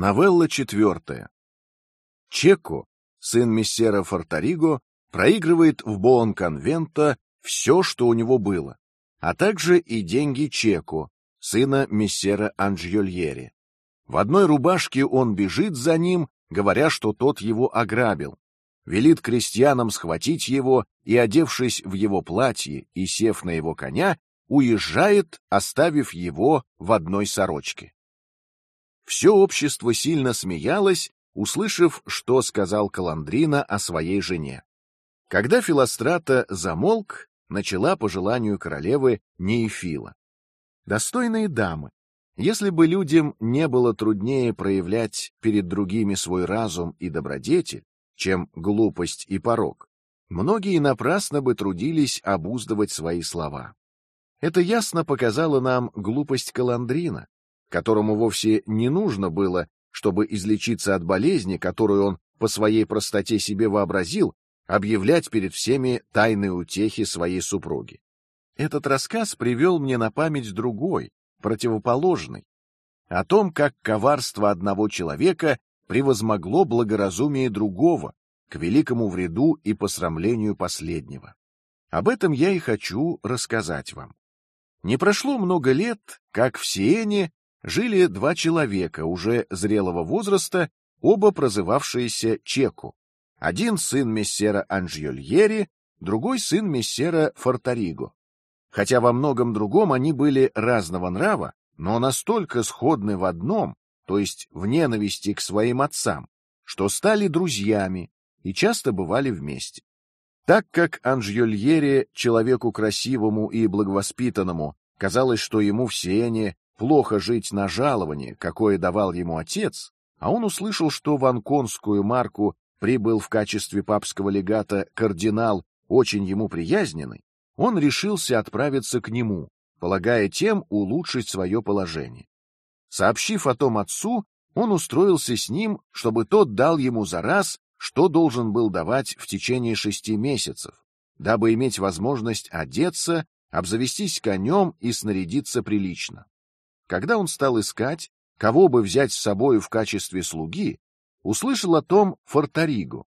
Новелла четвертая. Чеко, сын мессера Форториго, проигрывает в Боон-конвента все, что у него было, а также и деньги Чеко, сына мессера Анджиольери. В одной рубашке он бежит за ним, говоря, что тот его ограбил. Велит крестьянам схватить его и, одевшись в его платье и сев на его коня, уезжает, оставив его в одной сорочке. Все общество сильно смеялось, услышав, что сказал Каландрина о своей жене. Когда Филострата замолк, начала по желанию королевы Неефила. Достойные дамы, если бы людям не было труднее проявлять перед другими свой разум и добродетель, чем глупость и порок, многие напрасно бы трудились обуздывать свои слова. Это ясно показало нам глупость Каландрина, которому вовсе не нужно было, чтобы излечиться от болезни, которую он по своей простоте себе вообразил, объявлять перед всеми тайные утехи своей супруги. Этот рассказ привел мне на память другой, противоположный, о том, как коварство одного человека превозмогло благоразумие другого к великому вреду и посрамлению последнего. Об этом я и хочу рассказать вам. Не прошло много лет, как в Сиене жили два человека уже зрелого возраста, оба прозывавшиеся Чеку. Один сын мессера Анжьольери, другой сын мессера Форториго. Хотя во многом другом они были разного нрава, но настолько сходны в одном, то есть в ненависти к своим отцам, что стали друзьями и часто бывали вместе. Так как Анжьольери человеку красивому и благовоспитанному казалось, что ему в Сиене плохо жить на жалование, какое давал ему отец, а он услышал, что в Анконскую марку прибыл в качестве папского легата кардинал, очень ему приязненный, он решился отправиться к нему, полагая тем улучшить свое положение. Сообщив о том отцу, он устроился с ним, чтобы тот дал ему за раз, что должен был давать в течение шести месяцев, дабы иметь возможность одеться, обзавестись конем и снарядиться прилично. Когда он стал искать, кого бы взять с собою в качестве слуги, услышал о том Форториго.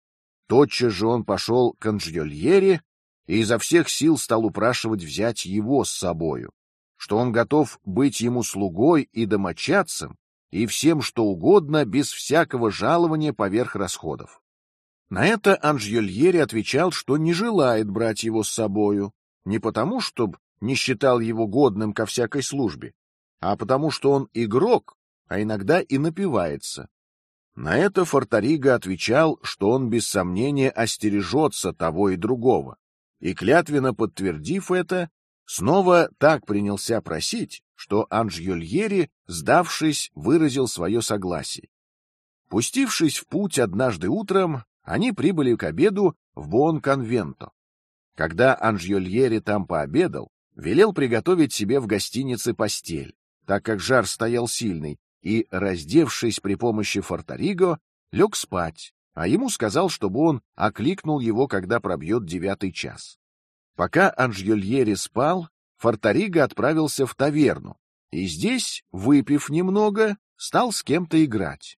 Тотчас же он пошел к Анжьольере и изо всех сил стал упрашивать взять его с собою, что он готов быть ему слугой и домочадцем и всем что угодно без всякого жалования поверх расходов. На это Анжьольери отвечал, что не желает брать его с собою, не потому, чтобы не считал его годным ко всякой службе, а потому, что он игрок, а иногда и напивается. На это Форториго отвечал, что он без сомнения остережется того и другого, и клятвенно подтвердив это, снова так принялся просить, что Анжьольери, сдавшись, выразил свое согласие. Пустившись в путь однажды утром, они прибыли к обеду в Буон-конвенто. Когда Анжьольери там пообедал, велел приготовить себе в гостинице постель, так как жар стоял сильный, и, раздевшись при помощи форториго, лег спать, а ему сказал, чтобы он окликнул его, когда пробьет девятый час. Пока Анжьольери спал, форториго отправился в таверну, и здесь, выпив немного, стал с кем-то играть.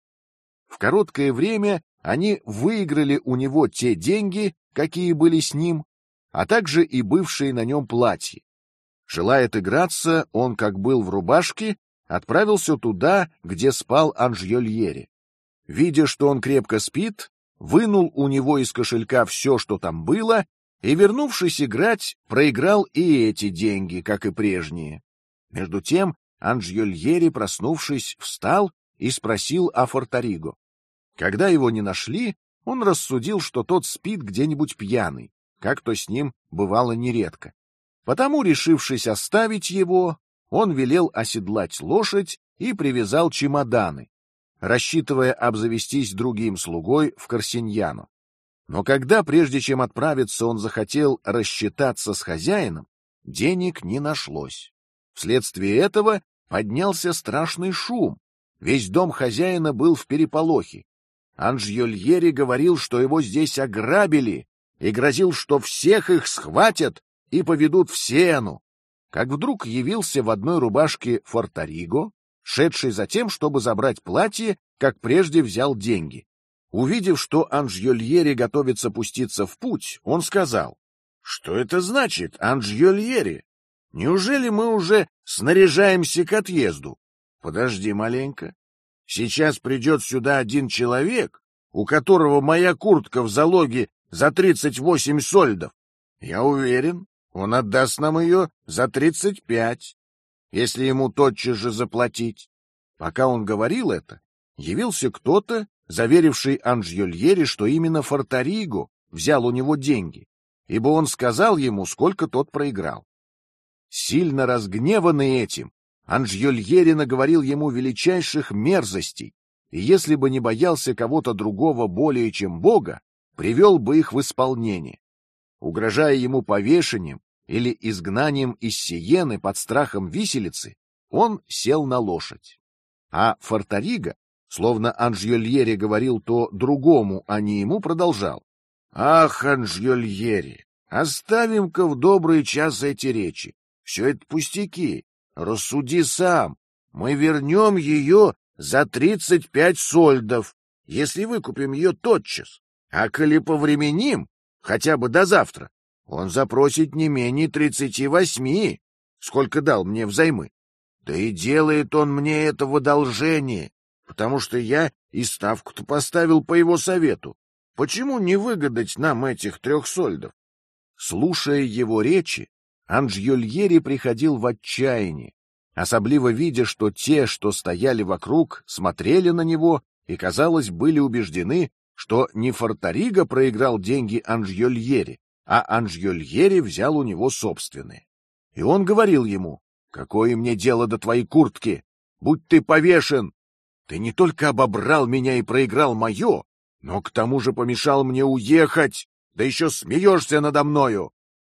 В короткое время они выиграли у него те деньги, какие были с ним, а также и бывшие на нем платья. Желая отыграться, он, как был в рубашке, отправился туда, где спал Анжьольери. Видя, что он крепко спит, вынул у него из кошелька все, что там было, и, вернувшись играть, проиграл и эти деньги, как и прежние. Между тем Анжьольери, проснувшись, встал и спросил о Форториго. Когда его не нашли, он рассудил, что тот спит где-нибудь пьяный как то с ним бывало нередко. Потому, решившись оставить его, он велел оседлать лошадь и привязал чемоданы, рассчитывая обзавестись другим слугой в Корсиньяну. Но когда, прежде чем отправиться, он захотел рассчитаться с хозяином, денег не нашлось. Вследствие этого поднялся страшный шум. Весь дом хозяина был в переполохе. Анжьольери говорил, что его здесь ограбили, и грозил, что всех их схватят и поведут в сену, как вдруг явился в одной рубашке Форториго, шедший за тем, чтобы забрать платье, как прежде взял деньги. Увидев, что Анжьольери готовится пуститься в путь, он сказал: "Что это значит, Анжьольери? Неужели мы уже снаряжаемся к отъезду? Подожди маленько. Сейчас придет сюда один человек, у которого моя куртка в залоге за тридцать восемь сольдов. Я уверен, он отдаст нам ее за тридцать пять, если ему тотчас же заплатить. Пока он говорил это, явился кто-то, заверивший Анжьольери, что именно Форториго взял у него деньги, ибо он сказал ему, сколько тот проиграл. Сильно разгневанный этим, Анжьольери наговорил ему величайших мерзостей, и если бы не боялся кого-то другого более чем Бога, привел бы их в исполнение. Угрожая ему повешением или изгнанием из Сиены под страхом виселицы, он сел на лошадь. А Форторига, словно Анжьольери говорил то другому, а не ему, продолжал: "Ах, Анжьольери, оставим-ка в добрый час эти речи. Все это пустяки. Рассуди сам. Мы вернем ее за тридцать пять сольдов, если выкупим ее тотчас. А коли повременим, хотя бы до завтра, он запросит не менее тридцати восьми, сколько дал мне взаймы. Да и делает он мне это в одолжение, потому что я и ставку-то поставил по его совету. Почему не выгадать нам этих трех сольдов? Слушая его речи, Анжьольери приходил в отчаяние, особливо видя, что те, что стояли вокруг, смотрели на него и, казалось, были убеждены, что не Форторига проиграл деньги Анжьольери, а Анжьольери взял у него собственные. И он говорил ему: "Какое мне дело до твоей куртки? Будь ты повешен! Ты не только обобрал меня и проиграл мое, но к тому же помешал мне уехать, да еще смеешься надо мною.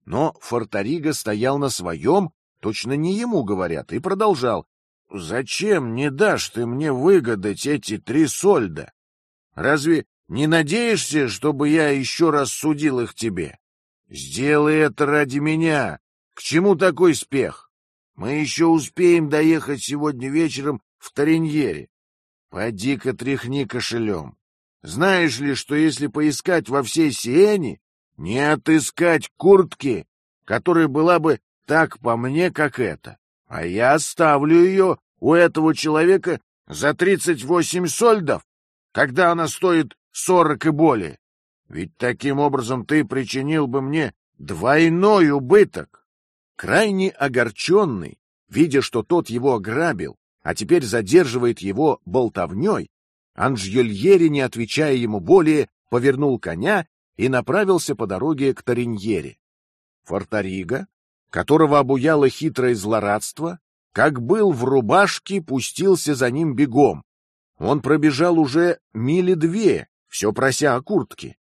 Но Форторига стоял на своем, точно не ему говорят, и продолжал. — Зачем не дашь ты мне выгадать эти три сольда? Разве не надеешься, чтобы я еще раз судил их тебе? Сделай это ради меня. К чему такой спех? Мы еще успеем доехать сегодня вечером в Тариньере. Поди-ка тряхни кошелем. Знаешь ли, что если поискать во всей Сиене, не отыскать куртки, которая была бы так по мне, как эта. А я оставлю ее у этого человека за тридцать восемь сольдов, когда она стоит сорок и более. Ведь таким образом ты причинил бы мне двойной убыток. Крайне огорченный, видя, что тот его ограбил, а теперь задерживает его болтовней, Анжьольери, не отвечая ему более, повернул коня и направился по дороге к Тариньере. Форторига, которого обуяло хитрое злорадство, как был в рубашке, пустился за ним бегом. Он пробежал уже мили две, все прося о куртке.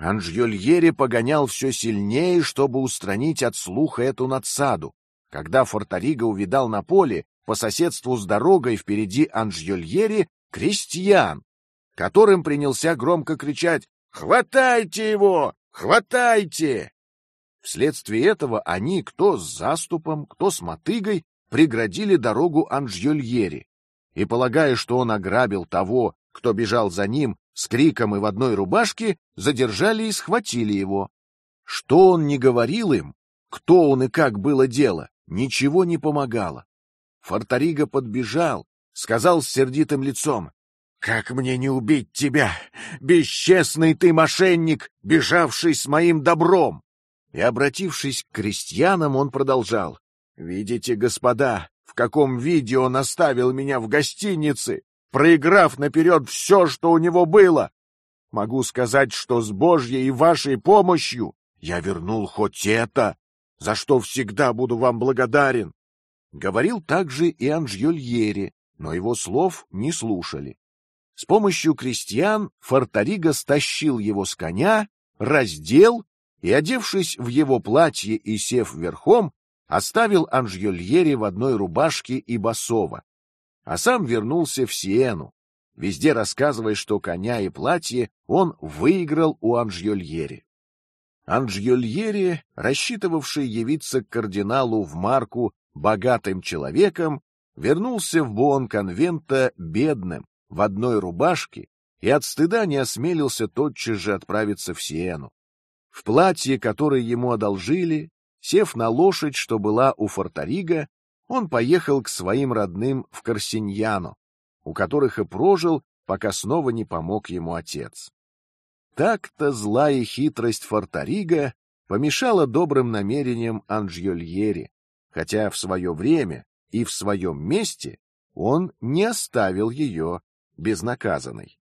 Анжьольери погонял все сильнее, чтобы устранить от слуха эту надсаду. Когда Форторига увидал на поле, по соседству с дорогой впереди Анжьольери, крестьян, которым принялся громко кричать Хватайте его! Хватайте! Вследствие этого они, кто с заступом, кто с мотыгой, преградили дорогу Анжьольери, и, полагая, что он ограбил того, кто бежал за ним с криком и в одной рубашке, задержали и схватили его. Что он не говорил им, кто он и как было дело, ничего не помогало. Форторига подбежал, сказал с сердитым лицом: как мне не убить тебя, бесчестный ты мошенник, бежавший с моим добром? И обратившись к крестьянам, он продолжал: видите, господа, в каком виде он оставил меня в гостинице, проиграв наперед все, что у него было. Могу сказать, что с Божьей и вашей помощью я вернул хоть это, за что всегда буду вам благодарен. Говорил также и Анжьольери, но его слов не слушали. С помощью крестьян Форторига стащил его с коня, раздел и, одевшись в его платье и сев верхом, оставил Анжьольери в одной рубашке и басова, а сам вернулся в Сиену, везде рассказывая, что коня и платье он выиграл у Анжьольери. Анжьольери, рассчитывавший явиться к кардиналу в Марку богатым человеком, вернулся в Буон-конвента бедным, в одной рубашке и от стыда не осмелился тотчас же отправиться в Сиену. В платье, которое ему одолжили, сев на лошадь, что была у Форторига, он поехал к своим родным в Корсиньяно, у которых и прожил, пока снова не помог ему отец. Так-то злая хитрость Форторига помешала добрым намерениям Анжьольери, хотя в свое время и в своем месте он не оставил ее безнаказанной.